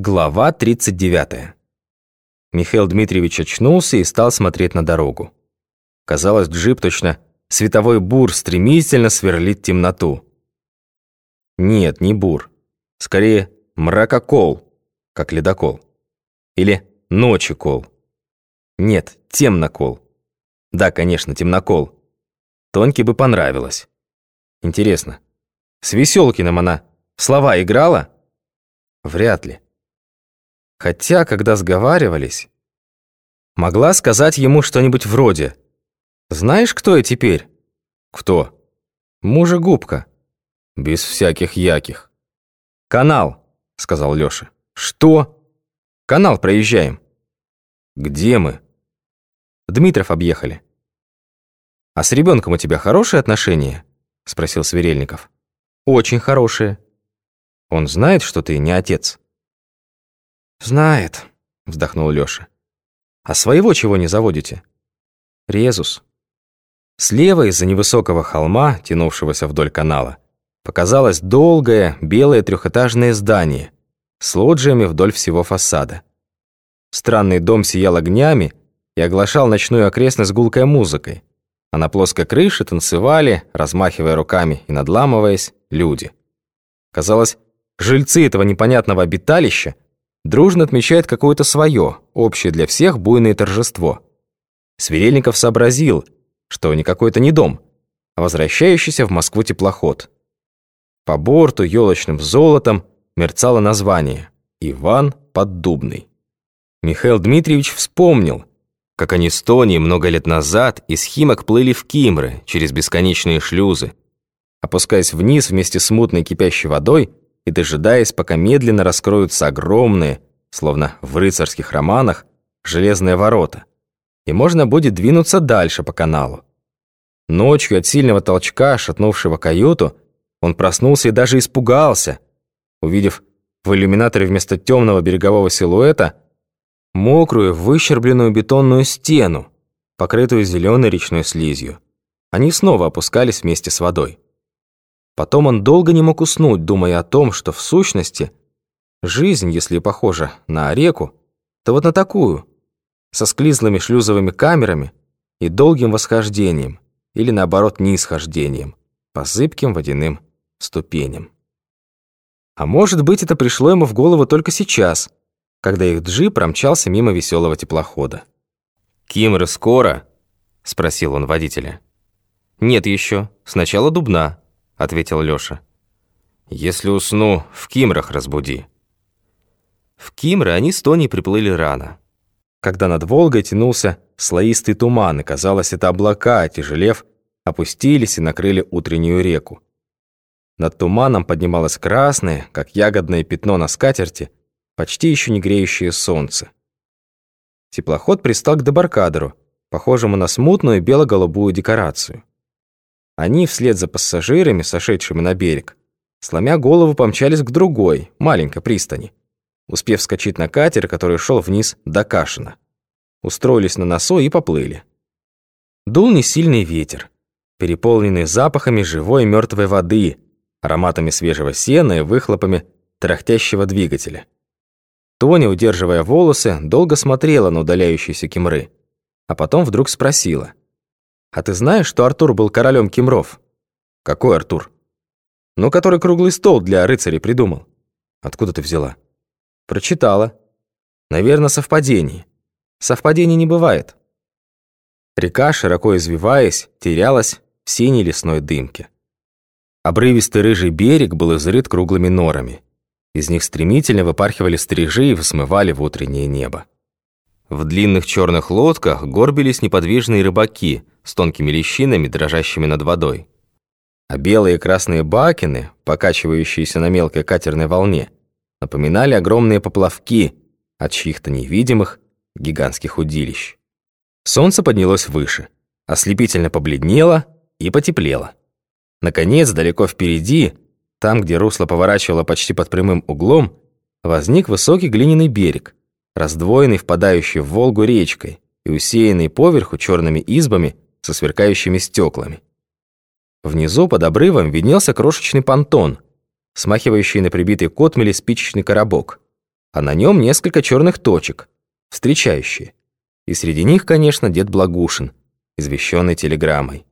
Глава 39. Михаил Дмитриевич очнулся и стал смотреть на дорогу. Казалось, джип точно световой бур стремительно сверлит темноту. Нет, не бур. Скорее, мракокол, как ледокол. Или ночекол. Нет, темнокол. Да, конечно, темнокол. Тоньке бы понравилось. Интересно, с Веселкиным она слова играла? Вряд ли. Хотя, когда сговаривались, могла сказать ему что-нибудь вроде «Знаешь, кто я теперь?» «Кто?» «Мужа-губка». «Без всяких яких». «Канал», — сказал Лёша. «Что?» «Канал проезжаем». «Где мы?» «Дмитров объехали». «А с ребенком у тебя хорошие отношения?» — спросил Сверельников. «Очень хорошие». «Он знает, что ты не отец?» «Знает», — вздохнул Лёша. «А своего чего не заводите?» «Резус». Слева из-за невысокого холма, тянувшегося вдоль канала, показалось долгое белое трехэтажное здание с лоджиями вдоль всего фасада. Странный дом сиял огнями и оглашал ночную окрестность гулкой музыкой, а на плоской крыше танцевали, размахивая руками и надламываясь, люди. Казалось, жильцы этого непонятного обиталища дружно отмечает какое-то свое, общее для всех буйное торжество. Сверельников сообразил, что не какой-то не дом, а возвращающийся в Москву теплоход. По борту елочным золотом мерцало название «Иван Поддубный». Михаил Дмитриевич вспомнил, как они с Тони много лет назад из Химок плыли в Кимры через бесконечные шлюзы, опускаясь вниз вместе с мутной кипящей водой и дожидаясь, пока медленно раскроются огромные, словно в рыцарских романах, железные ворота, и можно будет двинуться дальше по каналу. Ночью от сильного толчка, шатнувшего каюту, он проснулся и даже испугался, увидев в иллюминаторе вместо темного берегового силуэта мокрую, выщербленную бетонную стену, покрытую зеленой речной слизью. Они снова опускались вместе с водой. Потом он долго не мог уснуть, думая о том, что в сущности жизнь, если похожа на реку, то вот на такую, со склизлыми шлюзовыми камерами и долгим восхождением, или наоборот нисхождением, по зыбким водяным ступеням. А может быть, это пришло ему в голову только сейчас, когда их джип промчался мимо веселого теплохода. «Кимры скоро?» — спросил он водителя. «Нет еще. Сначала Дубна» ответил Лёша. «Если усну, в Кимрах разбуди». В Кимры они с Тони приплыли рано. Когда над Волгой тянулся слоистый туман, и казалось, это облака, отяжелев, опустились и накрыли утреннюю реку. Над туманом поднималось красное, как ягодное пятно на скатерти, почти еще не греющее солнце. Теплоход пристал к дебаркадеру, похожему на смутную бело-голубую декорацию. Они вслед за пассажирами, сошедшими на берег, сломя голову, помчались к другой, маленькой пристани, успев скачать на катер, который шел вниз до Кашина. Устроились на носу и поплыли. Дул несильный ветер, переполненный запахами живой мертвой воды, ароматами свежего сена и выхлопами тарахтящего двигателя. Тоня, удерживая волосы, долго смотрела на удаляющиеся кимры, а потом вдруг спросила. А ты знаешь, что Артур был королем Кимров? Какой Артур? Ну, который круглый стол для рыцарей придумал. Откуда ты взяла? Прочитала. Наверное, совпадение. Совпадений не бывает. Река, широко извиваясь, терялась в синей лесной дымке. Обрывистый рыжий берег был изрыт круглыми норами. Из них стремительно выпархивали стрижи и взмывали в утреннее небо. В длинных черных лодках горбились неподвижные рыбаки с тонкими лещинами, дрожащими над водой. А белые и красные бакины, покачивающиеся на мелкой катерной волне, напоминали огромные поплавки от чьих-то невидимых гигантских удилищ. Солнце поднялось выше, ослепительно побледнело и потеплело. Наконец, далеко впереди, там, где русло поворачивало почти под прямым углом, возник высокий глиняный берег, раздвоенный впадающий в Волгу речкой и усеянный поверху черными избами со сверкающими стеклами. Внизу под обрывом виднелся крошечный понтон, смахивающий на прибитый к отмели спичечный коробок, а на нем несколько черных точек, встречающие. И среди них, конечно, дед Благушин, извещенный телеграммой.